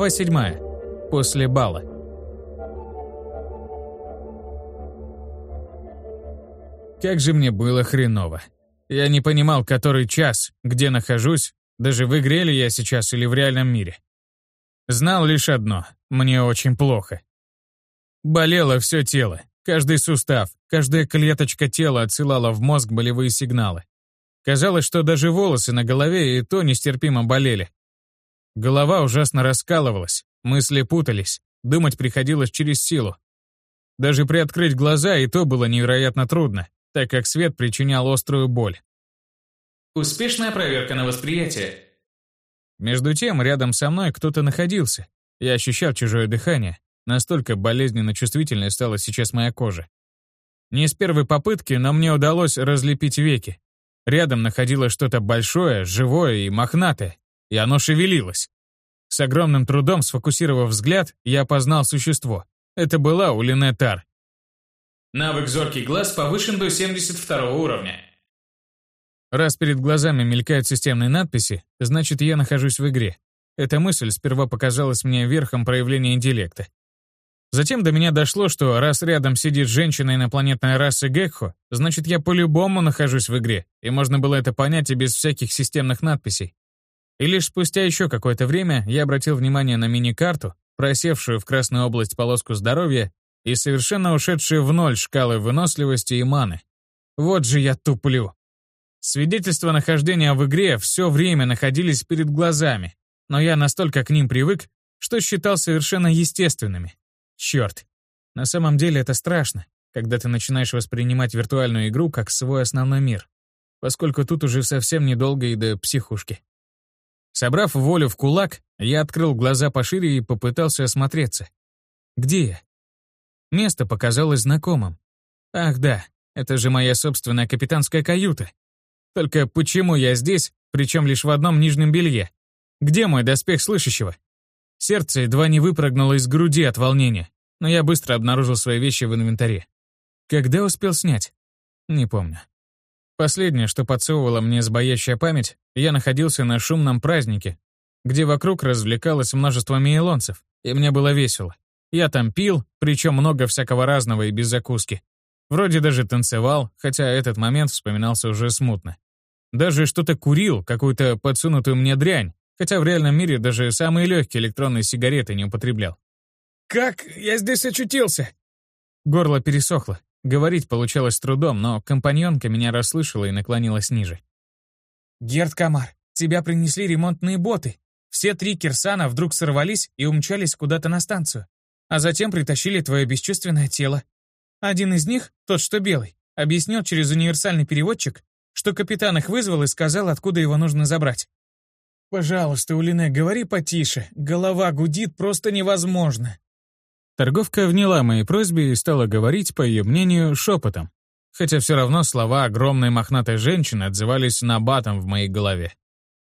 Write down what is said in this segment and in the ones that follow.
Глава 7. После бала. Как же мне было хреново. Я не понимал, который час, где нахожусь, даже в игре ли я сейчас или в реальном мире. Знал лишь одно — мне очень плохо. Болело все тело, каждый сустав, каждая клеточка тела отсылала в мозг болевые сигналы. Казалось, что даже волосы на голове и то нестерпимо болели. Голова ужасно раскалывалась, мысли путались, думать приходилось через силу. Даже приоткрыть глаза и то было невероятно трудно, так как свет причинял острую боль. Успешная проверка на восприятие. Между тем, рядом со мной кто-то находился. Я ощущал чужое дыхание. Настолько болезненно чувствительной стала сейчас моя кожа. Не с первой попытки, но мне удалось разлепить веки. Рядом находилось что-то большое, живое и мохнатое и оно шевелилось. С огромным трудом сфокусировав взгляд, я опознал существо. Это была Улине Тар. Навык «Зоркий глаз» повышен до 72 уровня. Раз перед глазами мелькают системные надписи, значит, я нахожусь в игре. Эта мысль сперва показалась мне верхом проявления интеллекта. Затем до меня дошло, что раз рядом сидит женщина инопланетной расы Гекхо, значит, я по-любому нахожусь в игре, и можно было это понять и без всяких системных надписей. И лишь спустя еще какое-то время я обратил внимание на мини-карту, просевшую в красную область полоску здоровья и совершенно ушедшие в ноль шкалы выносливости и маны. Вот же я туплю. Свидетельства нахождения в игре все время находились перед глазами, но я настолько к ним привык, что считал совершенно естественными. Черт. На самом деле это страшно, когда ты начинаешь воспринимать виртуальную игру как свой основной мир, поскольку тут уже совсем недолго и до психушки. Собрав волю в кулак, я открыл глаза пошире и попытался осмотреться. Где я? Место показалось знакомым. Ах да, это же моя собственная капитанская каюта. Только почему я здесь, причем лишь в одном нижнем белье? Где мой доспех слышащего? Сердце едва не выпрыгнуло из груди от волнения, но я быстро обнаружил свои вещи в инвентаре. Когда успел снять? Не помню. Последнее, что подсовывала мне сбоящая память, я находился на шумном празднике, где вокруг развлекалось множество мейлонцев, и мне было весело. Я там пил, причем много всякого разного и без закуски. Вроде даже танцевал, хотя этот момент вспоминался уже смутно. Даже что-то курил, какую-то подсунутую мне дрянь, хотя в реальном мире даже самые легкие электронные сигареты не употреблял. «Как я здесь очутился?» Горло пересохло. Говорить получалось трудом, но компаньонка меня расслышала и наклонилась ниже. «Герд Камар, тебя принесли ремонтные боты. Все три Кирсана вдруг сорвались и умчались куда-то на станцию, а затем притащили твое бесчувственное тело. Один из них, тот что белый, объяснил через универсальный переводчик, что капитан их вызвал и сказал, откуда его нужно забрать. «Пожалуйста, Улине, говори потише. Голова гудит просто невозможно». Торговка вняла моей просьбе и стала говорить, по ее мнению, шепотом. Хотя все равно слова огромной мохнатой женщины отзывались набатом в моей голове.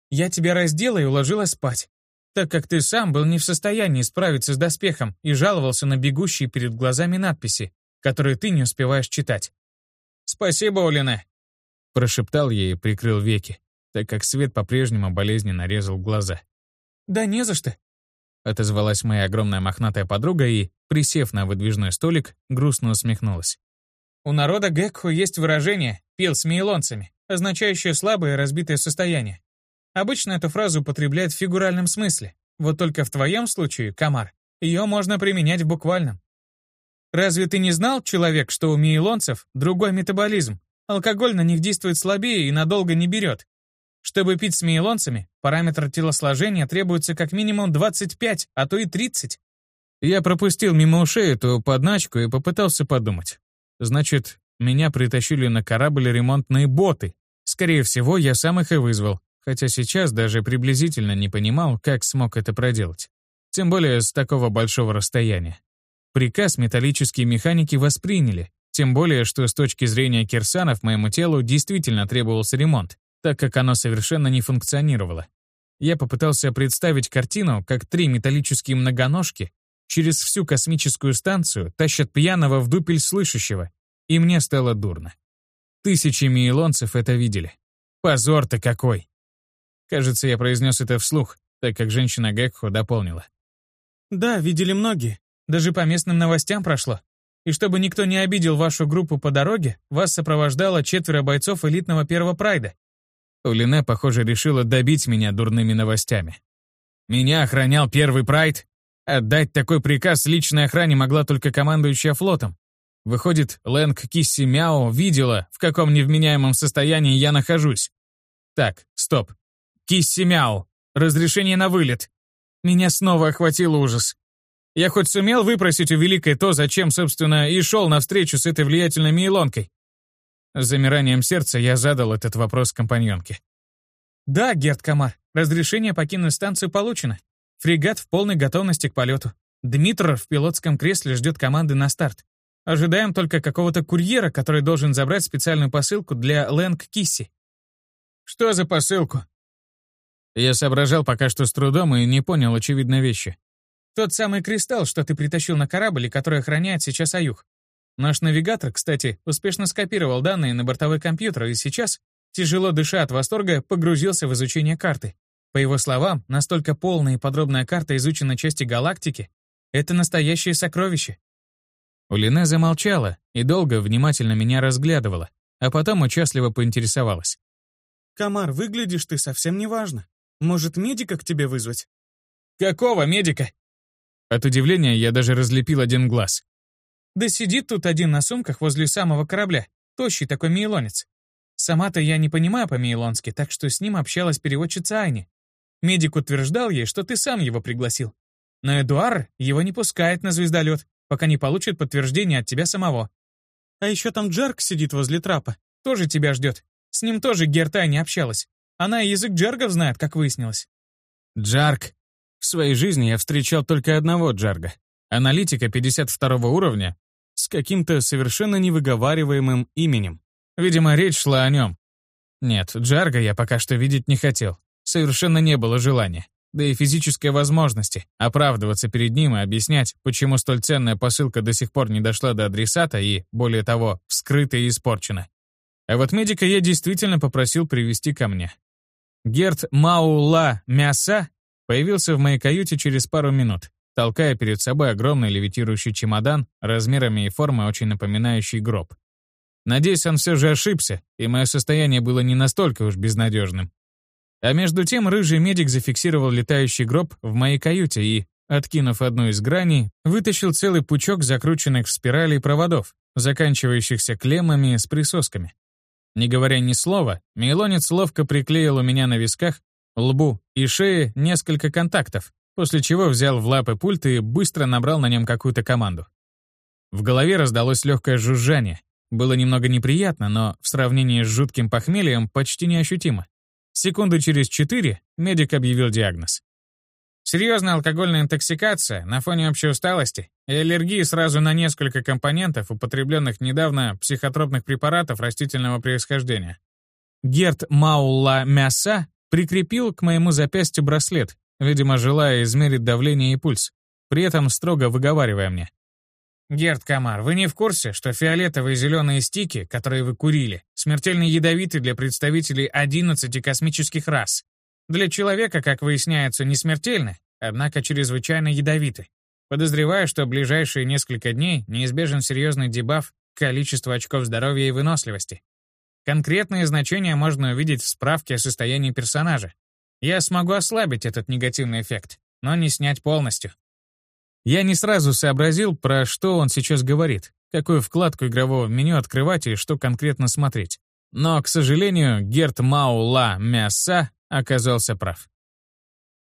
«Я тебя раздела и уложила спать, так как ты сам был не в состоянии справиться с доспехом и жаловался на бегущие перед глазами надписи, которые ты не успеваешь читать. «Спасибо, Олина!» Прошептал ей и прикрыл веки, так как свет по-прежнему болезненно резал глаза. «Да не за что!» Отозвалась моя огромная мохнатая подруга и, присев на выдвижной столик, грустно усмехнулась. У народа Гекху есть выражение «пил с мейлонцами», означающее слабое разбитое состояние. Обычно эту фразу употребляют в фигуральном смысле. Вот только в твоем случае, Камар, ее можно применять в буквальном. Разве ты не знал, человек, что у мейлонцев другой метаболизм? Алкоголь на них действует слабее и надолго не берет. Чтобы пить с мейлонцами, параметр телосложения требуется как минимум 25, а то и 30. Я пропустил мимо ушей эту подначку и попытался подумать. Значит, меня притащили на корабль ремонтные боты. Скорее всего, я сам их и вызвал, хотя сейчас даже приблизительно не понимал, как смог это проделать. Тем более с такого большого расстояния. Приказ металлические механики восприняли, тем более, что с точки зрения кирсанов моему телу действительно требовался ремонт так как оно совершенно не функционировало. Я попытался представить картину, как три металлические многоножки через всю космическую станцию тащат пьяного в дупель слышащего, и мне стало дурно. Тысячи мейлонцев это видели. Позор-то какой! Кажется, я произнес это вслух, так как женщина Гекхо дополнила. Да, видели многие. Даже по местным новостям прошло. И чтобы никто не обидел вашу группу по дороге, вас сопровождало четверо бойцов элитного первого прайда. Улине, похоже, решила добить меня дурными новостями. Меня охранял первый прайд? Отдать такой приказ личной охране могла только командующая флотом. Выходит, Лэнг Кисси Мяо видела, в каком невменяемом состоянии я нахожусь. Так, стоп. Кисси Мяо. Разрешение на вылет. Меня снова охватил ужас. Я хоть сумел выпросить у Великой то, зачем, собственно, и шел навстречу с этой влиятельной Мейлонкой? С замиранием сердца я задал этот вопрос компаньонке. «Да, Герд Камар, разрешение покинуть станцию получено. Фрегат в полной готовности к полету. Дмитров в пилотском кресле ждет команды на старт. Ожидаем только какого-то курьера, который должен забрать специальную посылку для Лэнг Кисси». «Что за посылку?» Я соображал пока что с трудом и не понял очевидной вещи. Тот самый кристалл, что ты притащил на корабль и который охраняет сейчас Аюх. Наш навигатор, кстати, успешно скопировал данные на бортовой компьютер и сейчас, тяжело дыша от восторга, погрузился в изучение карты. По его словам, настолько полная и подробная карта изучена части галактики — это настоящее сокровище. Улине замолчала и долго внимательно меня разглядывала, а потом участливо поинтересовалась. «Комар, выглядишь ты совсем неважно. Может, медика к тебе вызвать?» «Какого медика?» От удивления я даже разлепил один глаз. Да сидит тут один на сумках возле самого корабля, тощий такой мейлонец. Сама-то я не понимаю по-мейлонски, так что с ним общалась переводчица Айни. Медик утверждал ей, что ты сам его пригласил. Но Эдуар его не пускает на звездолет, пока не получит подтверждение от тебя самого. А еще там Джарк сидит возле трапа. Тоже тебя ждет. С ним тоже Гертай не общалась. Она и язык джаргов знает, как выяснилось. Джарк. В своей жизни я встречал только одного джарга. Аналитика 52 уровня с каким-то совершенно невыговариваемым именем. Видимо, речь шла о нем. Нет, Джарга я пока что видеть не хотел. Совершенно не было желания. Да и физической возможности оправдываться перед ним и объяснять, почему столь ценная посылка до сих пор не дошла до адресата и, более того, вскрыта и испорчена. А вот медика я действительно попросил привести ко мне. Герт Маула Мяса появился в моей каюте через пару минут, толкая перед собой огромный левитирующий чемодан, размерами и формой очень напоминающий гроб. Надеюсь, он все же ошибся, и мое состояние было не настолько уж безнадежным. А между тем рыжий медик зафиксировал летающий гроб в моей каюте и, откинув одну из граней, вытащил целый пучок закрученных в спирали проводов, заканчивающихся клеммами с присосками. Не говоря ни слова, мейлонец ловко приклеил у меня на висках, лбу и шее несколько контактов, после чего взял в лапы пульт и быстро набрал на нем какую-то команду. В голове раздалось легкое жужжание. Было немного неприятно, но в сравнении с жутким похмельем почти неощутимо. Секунды через четыре медик объявил диагноз. Серьезная алкогольная интоксикация на фоне общей усталости и аллергии сразу на несколько компонентов, употребленных недавно психотропных препаратов растительного происхождения. Герт Маула Мяса прикрепил к моему запястью браслет, видимо, желая измерить давление и пульс, при этом строго выговаривая мне. «Герд Камар, вы не в курсе, что фиолетовые и зеленые стики, которые вы курили, смертельно ядовиты для представителей 11 космических рас? Для человека, как выясняется, не смертельны, однако чрезвычайно ядовиты. Подозреваю, что ближайшие несколько дней неизбежен серьезный дебаф количества очков здоровья и выносливости. Конкретные значения можно увидеть в справке о состоянии персонажа. Я смогу ослабить этот негативный эффект, но не снять полностью. Я не сразу сообразил, про что он сейчас говорит, какую вкладку игрового меню открывать и что конкретно смотреть. Но, к сожалению, Герт Маула Мяса оказался прав.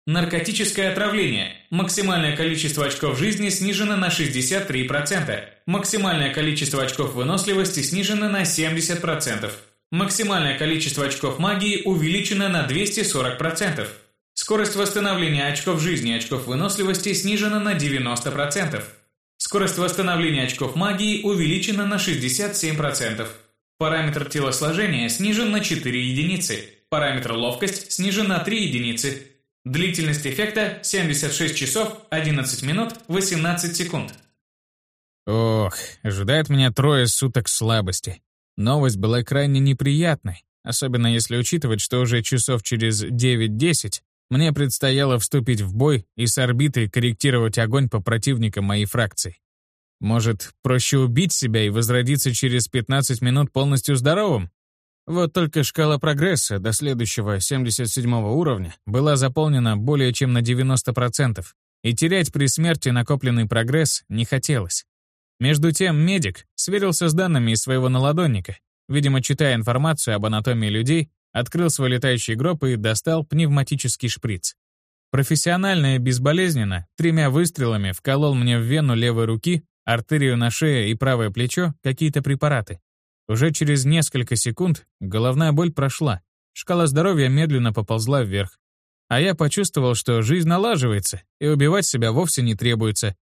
Наркотическое отравление. Максимальное количество очков жизни снижено на 63%. Максимальное количество очков выносливости снижено на 70%. Максимальное количество очков магии увеличено на 240%. Скорость восстановления очков жизни и очков выносливости снижена на 90%. Скорость восстановления очков магии увеличена на 67%. Параметр телосложения снижен на 4 единицы. Параметр ловкость снижен на 3 единицы. Длительность эффекта 76 часов 11 минут 18 секунд. Ох, ожидает меня трое суток слабости. Новость была крайне неприятной, особенно если учитывать, что уже часов через 9-10 Мне предстояло вступить в бой и с орбиты корректировать огонь по противникам моей фракции. Может, проще убить себя и возродиться через 15 минут полностью здоровым? Вот только шкала прогресса до следующего 77 уровня была заполнена более чем на 90%, и терять при смерти накопленный прогресс не хотелось. Между тем медик сверился с данными из своего наладонника, видимо, читая информацию об анатомии людей, открыл свой летающий гроб и достал пневматический шприц. Профессионально и безболезненно, тремя выстрелами вколол мне в вену левой руки, артерию на шее и правое плечо какие-то препараты. Уже через несколько секунд головная боль прошла, шкала здоровья медленно поползла вверх. А я почувствовал, что жизнь налаживается, и убивать себя вовсе не требуется.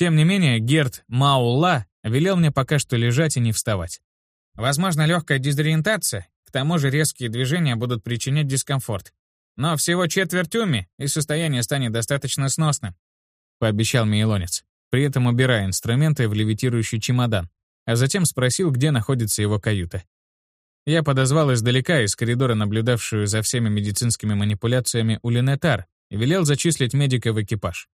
Тем не менее, Герт Маула велел мне пока что лежать и не вставать. Возможно, легкая дезориентация, к тому же резкие движения будут причинять дискомфорт. Но всего четверть уми, и состояние станет достаточно сносным, пообещал Мейлонец, при этом убирая инструменты в левитирующий чемодан, а затем спросил, где находится его каюта. Я подозвал издалека из коридора наблюдавшую за всеми медицинскими манипуляциями Улинетар и велел зачислить медика в экипаж.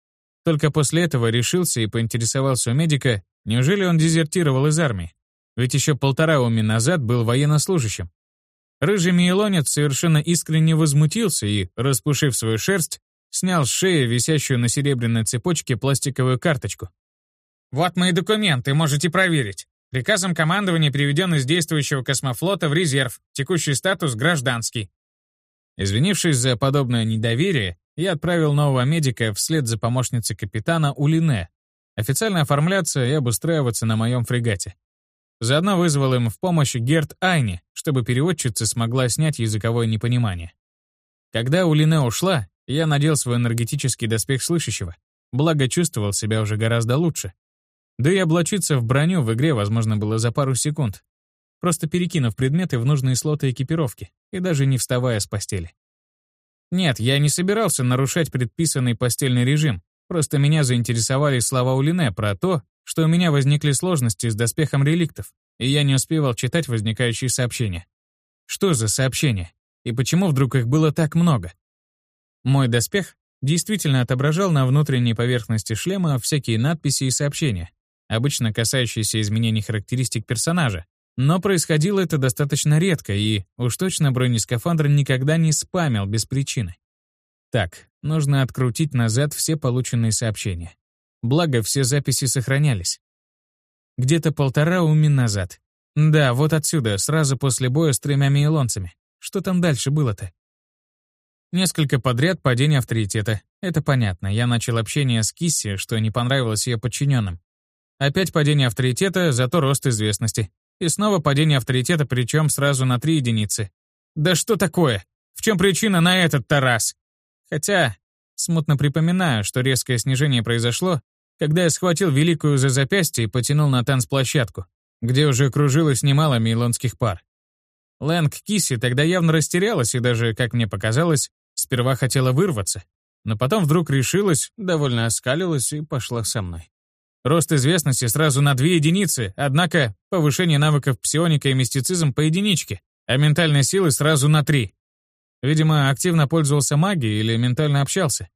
Только после этого решился и поинтересовался у медика, неужели он дезертировал из армии. Ведь еще полтора уми назад был военнослужащим. Рыжий мейлонец совершенно искренне возмутился и, распушив свою шерсть, снял с шеи висящую на серебряной цепочке пластиковую карточку. «Вот мои документы, можете проверить. Приказом командования переведен из действующего космофлота в резерв, текущий статус гражданский». Извинившись за подобное недоверие, я отправил нового медика вслед за помощницей капитана Улине, официально оформляться и обустраиваться на моем фрегате. Заодно вызвал им в помощь Герт Айни, чтобы переводчица смогла снять языковое непонимание. Когда Улине ушла, я надел свой энергетический доспех слышащего, благо чувствовал себя уже гораздо лучше. Да и облачиться в броню в игре возможно было за пару секунд, просто перекинув предметы в нужные слоты экипировки и даже не вставая с постели. Нет, я не собирался нарушать предписанный постельный режим, просто меня заинтересовали слова Улине про то, что у меня возникли сложности с доспехом реликтов, и я не успевал читать возникающие сообщения. Что за сообщения? И почему вдруг их было так много? Мой доспех действительно отображал на внутренней поверхности шлема всякие надписи и сообщения, обычно касающиеся изменений характеристик персонажа, но происходило это достаточно редко, и уж точно бронескафандр никогда не спамил без причины. Так, нужно открутить назад все полученные сообщения. Благо, все записи сохранялись. Где-то полтора уми назад. Да, вот отсюда, сразу после боя с тремя мейлонцами. Что там дальше было-то? Несколько подряд падение авторитета. Это понятно, я начал общение с Кисси, что не понравилось ее подчиненным. Опять падение авторитета, зато рост известности. И снова падение авторитета, причем сразу на три единицы. Да что такое? В чем причина на этот-то раз? Хотя, смутно припоминаю, что резкое снижение произошло, когда я схватил Великую за запястье и потянул на танцплощадку, где уже кружилось немало мейлонских пар. Лэнг Кисси тогда явно растерялась и даже, как мне показалось, сперва хотела вырваться, но потом вдруг решилась, довольно оскалилась и пошла со мной. Рост известности сразу на две единицы, однако повышение навыков псионика и мистицизм по единичке, а ментальной силы сразу на три. Видимо, активно пользовался магией или ментально общался.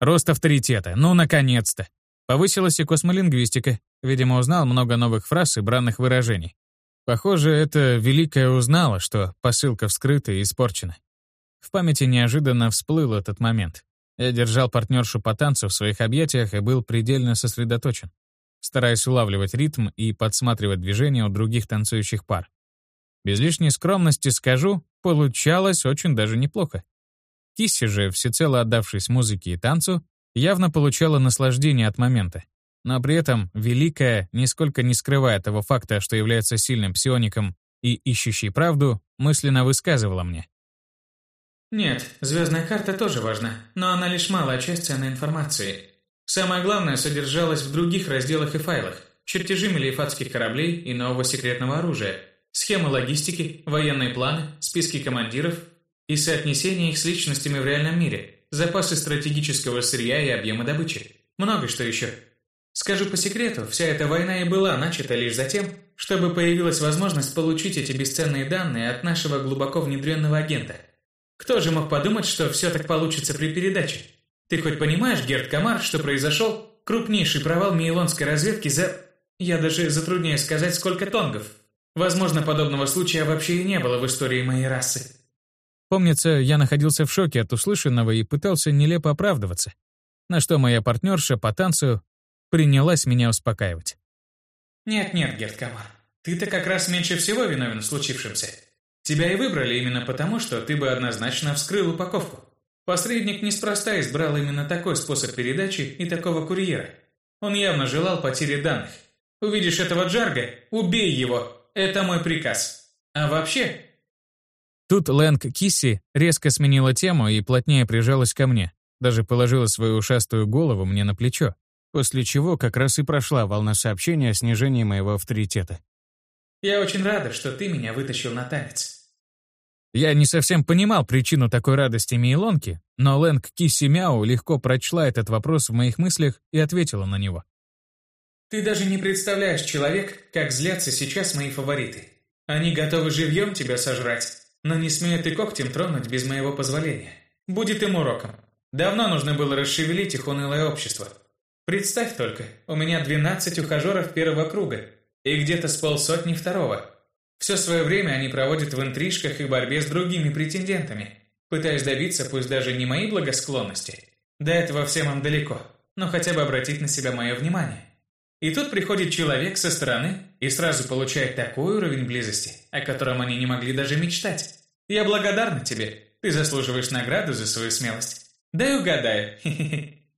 Рост авторитета, ну, наконец-то. Повысилась и космолингвистика. Видимо, узнал много новых фраз и бранных выражений. Похоже, это Великая узнала, что посылка вскрыта и испорчена. В памяти неожиданно всплыл этот момент. Я держал партнершу по танцу в своих объятиях и был предельно сосредоточен, стараясь улавливать ритм и подсматривать движения у других танцующих пар. Без лишней скромности скажу, получалось очень даже неплохо. Кисси же, всецело отдавшись музыке и танцу, явно получала наслаждение от момента. Но при этом Великая, нисколько не скрывая того факта, что является сильным псиоником и ищущей правду, мысленно высказывала мне. Нет, звездная карта тоже важна, но она лишь малая часть ценной информации. Самое главное содержалось в других разделах и файлах. Чертежи мелиефатских кораблей и нового секретного оружия, схемы логистики, военные планы, списки командиров и соотнесение их с личностями в реальном мире – запасы стратегического сырья и объемы добычи. Много что еще. Скажу по секрету, вся эта война и была начата лишь за тем, чтобы появилась возможность получить эти бесценные данные от нашего глубоко внедренного агента. Кто же мог подумать, что все так получится при передаче? Ты хоть понимаешь, Герд Камар, что произошел крупнейший провал мейлонской разведки за... Я даже затрудняюсь сказать, сколько тонгов. Возможно, подобного случая вообще и не было в истории моей расы. Помнится, я находился в шоке от услышанного и пытался нелепо оправдываться, на что моя партнерша по танцу принялась меня успокаивать. «Нет-нет, Герд Камар, ты-то как раз меньше всего виновен в случившемся. Тебя и выбрали именно потому, что ты бы однозначно вскрыл упаковку. Посредник неспроста избрал именно такой способ передачи и такого курьера. Он явно желал потери данных. Увидишь этого Джарга – убей его. Это мой приказ. А вообще... Тут Лэнг Кисси резко сменила тему и плотнее прижалась ко мне. Даже положила свою ушастую голову мне на плечо. После чего как раз и прошла волна сообщения о снижении моего авторитета. «Я очень рада, что ты меня вытащил на танец. Я не совсем понимал причину такой радости Мейлонки, но Лэнг Кисси Мяу легко прочла этот вопрос в моих мыслях и ответила на него. «Ты даже не представляешь, человек, как злятся сейчас мои фавориты. Они готовы живьем тебя сожрать, но не смеют и когтем тронуть без моего позволения. Будет им уроком. Давно нужно было расшевелить их унылое общество. Представь только, у меня 12 ухажеров первого круга и где-то с полсотни второго. Все свое время они проводят в интрижках и борьбе с другими претендентами, пытаясь добиться пусть даже не моей благосклонности. До этого всем им далеко, но хотя бы обратить на себя мое внимание. И тут приходит человек со стороны и сразу получает такой уровень близости, о котором они не могли даже мечтать. Я благодарна тебе. Ты заслуживаешь награду за свою смелость. Дай угадаю.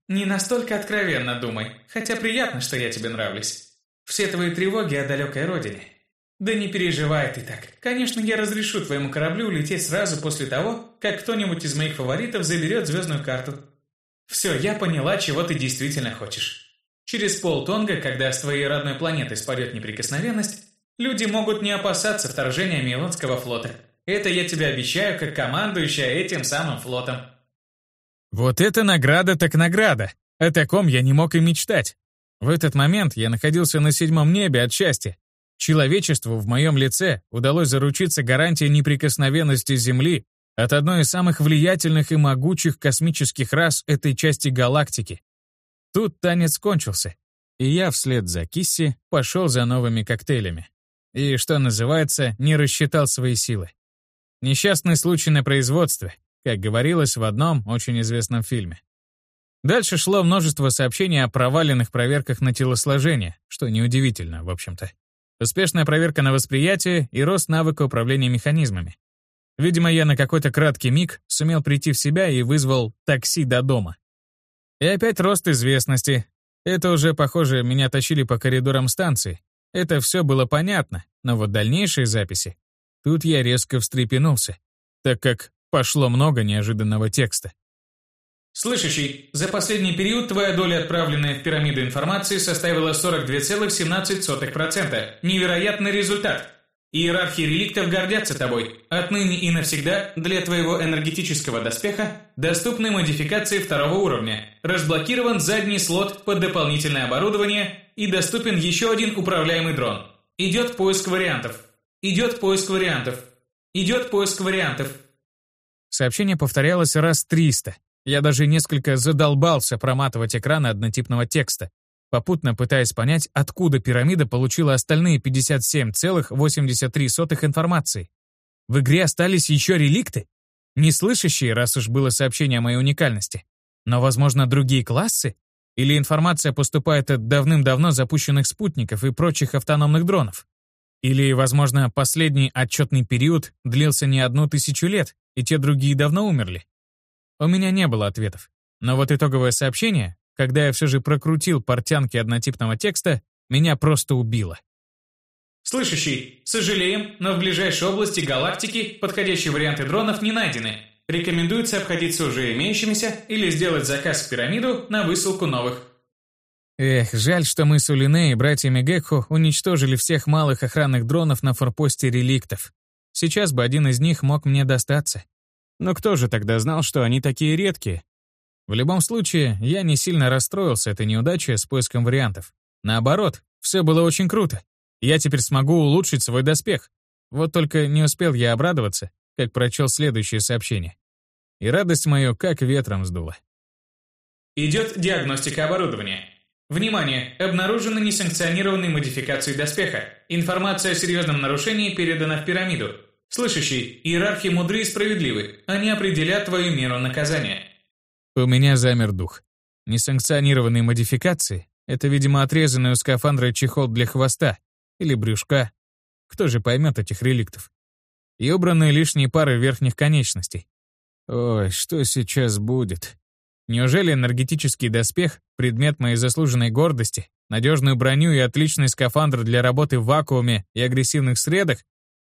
Не настолько откровенно думай, хотя приятно, что я тебе нравлюсь. Все твои тревоги о далекой родине, «Да не переживай ты так. Конечно, я разрешу твоему кораблю улететь сразу после того, как кто-нибудь из моих фаворитов заберет звездную карту. Все, я поняла, чего ты действительно хочешь. Через полтонга, когда с твоей родной планеты спадет неприкосновенность, люди могут не опасаться вторжения Милонского флота. Это я тебе обещаю, как командующая этим самым флотом». Вот это награда так награда. О таком я не мог и мечтать. В этот момент я находился на седьмом небе от счастья. Человечеству в моем лице удалось заручиться гарантией неприкосновенности Земли от одной из самых влиятельных и могучих космических рас этой части галактики. Тут танец кончился, и я вслед за Кисси пошел за новыми коктейлями. И, что называется, не рассчитал свои силы. Несчастный случай на производстве, как говорилось в одном очень известном фильме. Дальше шло множество сообщений о проваленных проверках на телосложение, что неудивительно, в общем-то. Успешная проверка на восприятие и рост навыка управления механизмами. Видимо, я на какой-то краткий миг сумел прийти в себя и вызвал такси до дома. И опять рост известности. Это уже, похоже, меня тащили по коридорам станции. Это все было понятно, но вот дальнейшие записи... Тут я резко встрепенулся, так как пошло много неожиданного текста. Слышащий, за последний период твоя доля, отправленная в пирамиду информации, составила 42,17%. Невероятный результат. Иерархи реликтов гордятся тобой. Отныне и навсегда для твоего энергетического доспеха доступны модификации второго уровня. Разблокирован задний слот под дополнительное оборудование и доступен еще один управляемый дрон. Идет поиск вариантов. Идет поиск вариантов. Идет поиск вариантов. Сообщение повторялось раз 300. Я даже несколько задолбался проматывать экраны однотипного текста, попутно пытаясь понять, откуда пирамида получила остальные 57,83 информации. В игре остались еще реликты? Не слышащие, раз уж было сообщение о моей уникальности. Но, возможно, другие классы? Или информация поступает от давным-давно запущенных спутников и прочих автономных дронов? Или, возможно, последний отчетный период длился не одну тысячу лет, и те другие давно умерли? У меня не было ответов. Но вот итоговое сообщение, когда я все же прокрутил портянки однотипного текста, меня просто убило. Слышащий, сожалеем, но в ближайшей области галактики подходящие варианты дронов не найдены. Рекомендуется обходиться уже имеющимися или сделать заказ в пирамиду на высылку новых. Эх, жаль, что мы с Улине и братьями Гекхо уничтожили всех малых охранных дронов на форпосте реликтов. Сейчас бы один из них мог мне достаться. Но кто же тогда знал, что они такие редкие? В любом случае, я не сильно расстроился этой неудачей с поиском вариантов. Наоборот, все было очень круто. Я теперь смогу улучшить свой доспех. Вот только не успел я обрадоваться, как прочел следующее сообщение. и радость мою как ветром сдуло. Идет диагностика оборудования. Внимание! Обнаружены несанкционированные модификации доспеха. Информация о серьезном нарушении передана в пирамиду. Слышащий, иерархи мудры и справедливы. Они определят твою меру наказания. У меня замер дух. Несанкционированные модификации — это, видимо, отрезанный у скафандра чехол для хвоста или брюшка. Кто же поймет этих реликтов? И убранные лишние пары верхних конечностей. Ой, что сейчас будет? Неужели энергетический доспех, предмет моей заслуженной гордости, надежную броню и отличный скафандр для работы в вакууме и агрессивных средах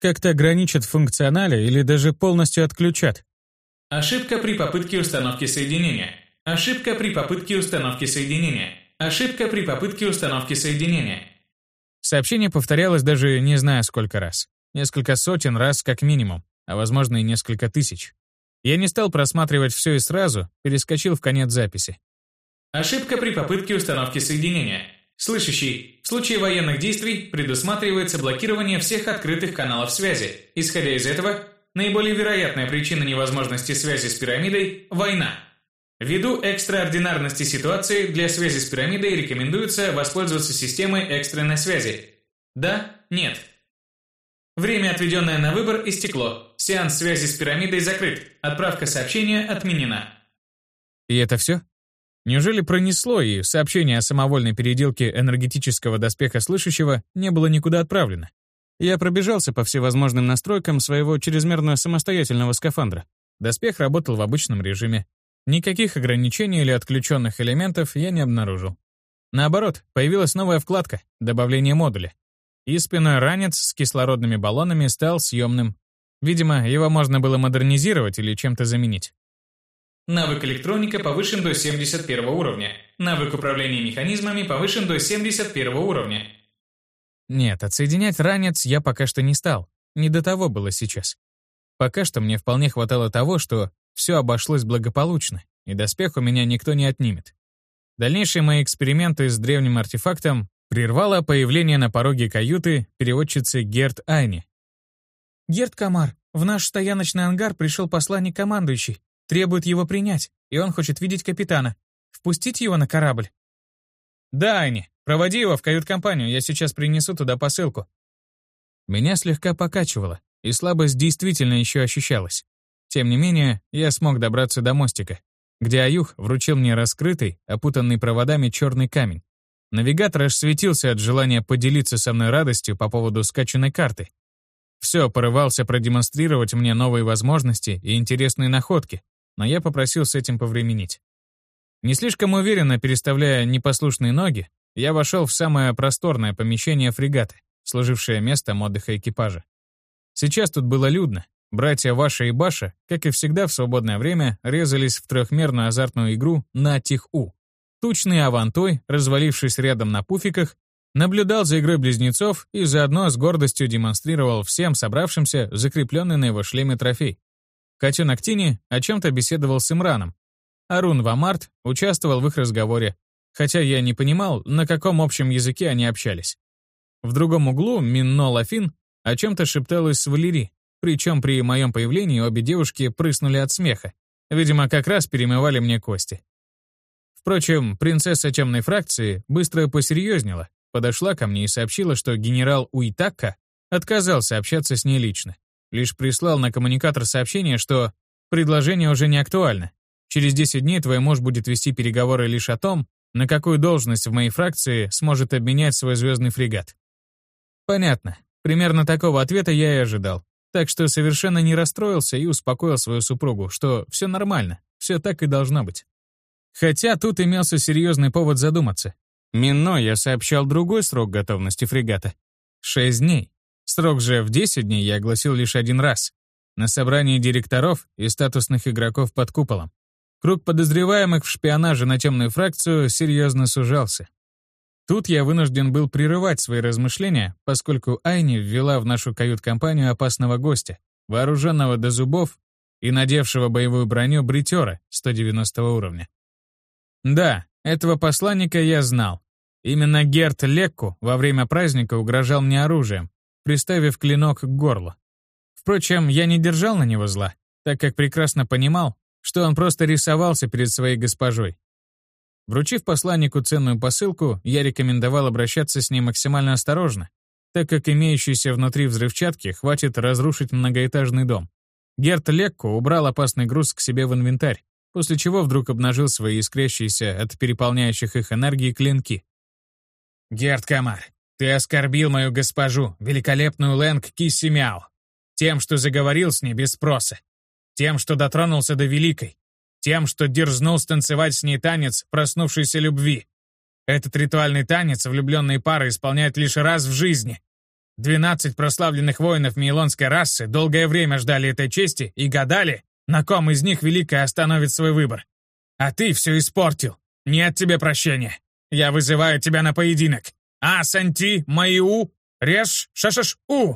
как-то ограничат в функционале или даже полностью отключат? Ошибка при попытке установки соединения. Ошибка при попытке установки соединения. Ошибка при попытке установки соединения. Сообщение повторялось даже не знаю сколько раз. Несколько сотен раз как минимум, а возможно и несколько тысяч. Я не стал просматривать все и сразу, перескочил в конец записи. Ошибка при попытке установки соединения. Слышащий, в случае военных действий предусматривается блокирование всех открытых каналов связи. Исходя из этого, наиболее вероятная причина невозможности связи с пирамидой – война. Ввиду экстраординарности ситуации, для связи с пирамидой рекомендуется воспользоваться системой экстренной связи. Да, нет. Время, отведенное на выбор, истекло. Сеанс связи с пирамидой закрыт. Отправка сообщения отменена. И это все? Неужели пронесло, и сообщение о самовольной переделке энергетического доспеха слышащего не было никуда отправлено? Я пробежался по всевозможным настройкам своего чрезмерно самостоятельного скафандра. Доспех работал в обычном режиме. Никаких ограничений или отключенных элементов я не обнаружил. Наоборот, появилась новая вкладка — добавление модуля. И спиной ранец с кислородными баллонами стал съемным. Видимо, его можно было модернизировать или чем-то заменить. Навык электроника повышен до 71 уровня. Навык управления механизмами повышен до 71 уровня. Нет, отсоединять ранец я пока что не стал. Не до того было сейчас. Пока что мне вполне хватало того, что все обошлось благополучно, и доспех у меня никто не отнимет. Дальнейшие мои эксперименты с древним артефактом прервало появление на пороге каюты переводчицы Герт Айни. «Герт Камар, в наш стояночный ангар пришел посланник командующий. Требует его принять, и он хочет видеть капитана. Впустить его на корабль?» «Да, Айни, проводи его в кают-компанию, я сейчас принесу туда посылку». Меня слегка покачивало, и слабость действительно еще ощущалась. Тем не менее, я смог добраться до мостика, где Аюх вручил мне раскрытый, опутанный проводами черный камень. Навигатор аж светился от желания поделиться со мной радостью по поводу скачанной карты. Все порывался продемонстрировать мне новые возможности и интересные находки, но я попросил с этим повременить. Не слишком уверенно переставляя непослушные ноги, я вошел в самое просторное помещение фрегата, служившее местом отдыха экипажа. Сейчас тут было людно. Братья Ваша и Баша, как и всегда в свободное время, резались в трехмерную азартную игру на Тих-У. Тучный Авантой, развалившись рядом на пуфиках, наблюдал за игрой близнецов и заодно с гордостью демонстрировал всем собравшимся закрепленный на его шлеме трофей. Котенок Тини о чем-то беседовал с Имраном. Арун Вамарт участвовал в их разговоре, хотя я не понимал, на каком общем языке они общались. В другом углу Минно Лафин о чем-то шепталась с Валери, причем при моем появлении обе девушки прыснули от смеха. Видимо, как раз перемывали мне кости. Впрочем, принцесса темной фракции быстро посерьезнела, подошла ко мне и сообщила, что генерал Уитакка отказался общаться с ней лично. Лишь прислал на коммуникатор сообщение, что предложение уже не актуально. Через 10 дней твой муж будет вести переговоры лишь о том, на какую должность в моей фракции сможет обменять свой звездный фрегат. Понятно. Примерно такого ответа я и ожидал. Так что совершенно не расстроился и успокоил свою супругу, что все нормально, все так и должно быть. Хотя тут имелся серьезный повод задуматься. Минно я сообщал другой срок готовности фрегата. Шесть дней. Срок же в 10 дней я огласил лишь один раз. На собрании директоров и статусных игроков под куполом. Круг подозреваемых в шпионаже на темную фракцию серьезно сужался. Тут я вынужден был прерывать свои размышления, поскольку Айни ввела в нашу кают-компанию опасного гостя, вооруженного до зубов и надевшего боевую броню бритера 190 уровня. Да, этого посланника я знал. Именно Герт Лекку во время праздника угрожал мне оружием, приставив клинок к горлу. Впрочем, я не держал на него зла, так как прекрасно понимал, что он просто рисовался перед своей госпожой. Вручив посланнику ценную посылку, я рекомендовал обращаться с ней максимально осторожно, так как имеющейся внутри взрывчатки хватит разрушить многоэтажный дом. Герт Лекко убрал опасный груз к себе в инвентарь, после чего вдруг обнажил свои искрящиеся от переполняющих их энергии клинки. «Герт Камар, ты оскорбил мою госпожу, великолепную Лэнг Кисси Мяу, тем, что заговорил с ней без спроса, тем, что дотронулся до великой, тем, что дерзнул станцевать с ней танец проснувшейся любви. Этот ритуальный танец влюбленные пары исполняют лишь раз в жизни. Двенадцать прославленных воинов мейлонской расы долгое время ждали этой чести и гадали, на ком из них Великая остановит свой выбор. А ты все испортил. Нет тебе прощения. Я вызываю тебя на поединок. А, Санти, Маиу, Реш, Шашаш, У.